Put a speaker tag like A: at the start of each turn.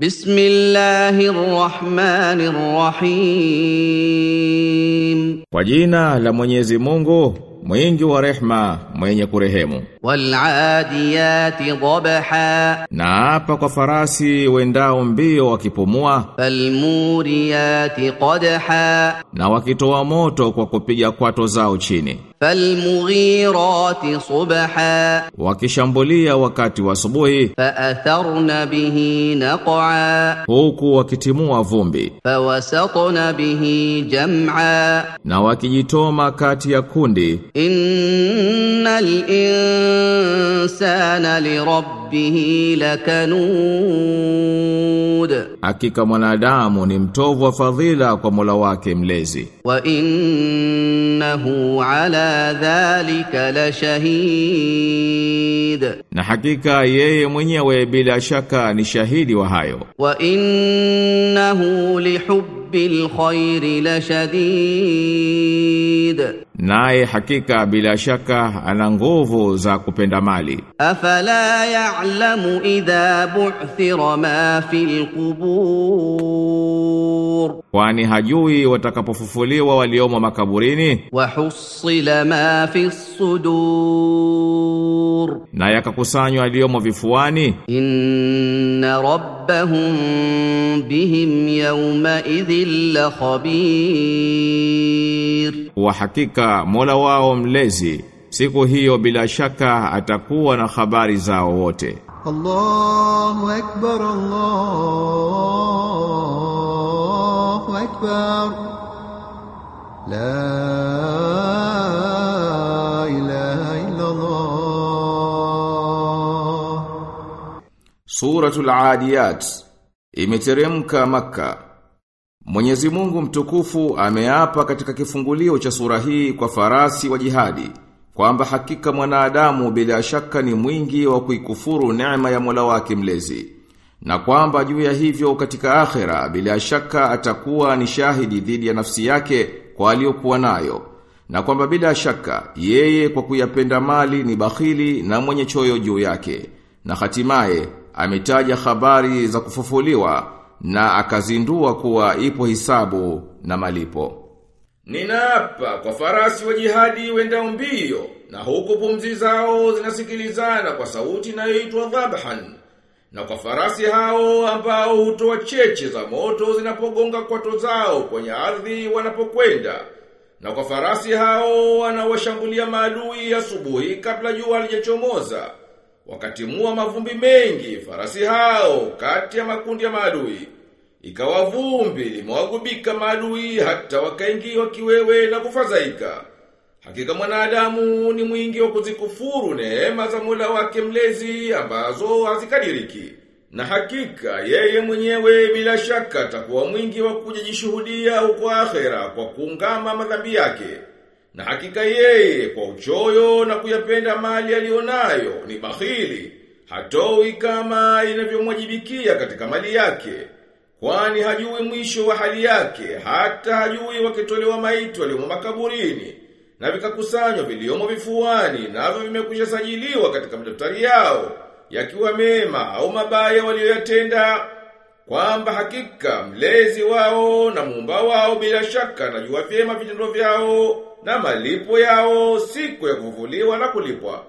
A: بسم الله الرحمن الرحيم
B: Kwa jina la Mwenyezi Mungu, mwingi wa rehma, mwenye kurehemu.
A: والعاديات ضبحا
B: Na hapa kwa farasi wendao mbio wakipumua
A: فالموريات قدحا
B: na wakitoa moto kwa kupiga kwato zao chini.
A: falmughirati subha,
B: wakishambulia wakati wa asubuhi.
A: Faatharna bihi naqa,
B: huku wakitimua vumbi.
A: Fawasatna bihi jam'a,
B: na wakijitoma kati ya kundi.
A: Innal insana lirabbihi lakanun Hud
B: Hakika mwanadamu ni mtovu wa fadhila kwa Mola wake mlezi.
A: Wa innahu ala dhalika la shahid.
B: Na hakika yeye mwenyewe bila shaka ni shahidi wa hayo.
A: Wa innahu lihubbil khairi la shadid shadid
B: naye hakika bila shaka ana nguvu za kupenda mali.
A: Afala ya'lamu idha bu'thira ma fil qubur.
B: Kwani hajui watakapofufuliwa waliomo makaburini?
A: Wa husila ma fis sudur.
B: Na yakakusanywa waliomo vifuani?
A: Inna rabbahum bihim yawma idhil khabir.
B: Wa hakika Mola wao mlezi siku hiyo bila shaka atakuwa na habari zao wote.
C: Allahu akbar Allahu akbar. La ilaha illa Allah
B: Suratul Adiyat imeteremka Makkah Mwenyezi Mungu mtukufu ameapa katika kifungulio cha sura hii kwa farasi wa jihadi kwamba hakika mwanadamu bila shaka ni mwingi wa kuikufuru neema ya Mola wake mlezi na kwamba juu ya hivyo katika akhera bila shaka atakuwa ni shahidi dhidi ya nafsi yake kwa aliyokuwa nayo na kwamba bila shaka yeye kwa kuyapenda mali ni bakhili na mwenye choyo juu yake na hatimaye ametaja habari za kufufuliwa na akazindua kuwa ipo hisabu na malipo. Ninaapa kwa farasi wa jihadi wenda mbio na huku pumzi zao zinasikilizana kwa sauti inayoitwa dhabhan. Na kwa farasi hao ambao hutoa cheche za moto zinapogonga kwato zao kwenye ardhi wanapokwenda. Na kwa farasi hao wanawashambulia maadui asubuhi kabla jua halijachomoza. Wakatimua mavumbi mengi farasi hao kati ya makundi ya maadui ikawa vumbi limewagubika maadui hata wakaingiwa kiwewe na kufadhaika. Hakika mwanadamu ni mwingi wa kuzikufuru neema za mula wake mlezi ambazo hazikadiriki na hakika yeye mwenyewe bila shaka atakuwa mwingi wa kujijishuhudia huko akhera kwa kuungama madhambi yake. Na hakika yeye kwa uchoyo na kuyapenda mali aliyonayo ni bahili hatowi kama inavyomwajibikia katika mali yake kwani hajui mwisho wa hali yake hata hajui wakitolewa maiti waliomo makaburini na vikakusanywa viliomo vifuani navyo vimekwisha sajiliwa katika madaftari yao yakiwa mema au mabaya waliyoyatenda kwamba hakika mlezi wao na muumba wao bila shaka anajua vyema vitendo vyao na malipo yao siku ya kuvuliwa na kulipwa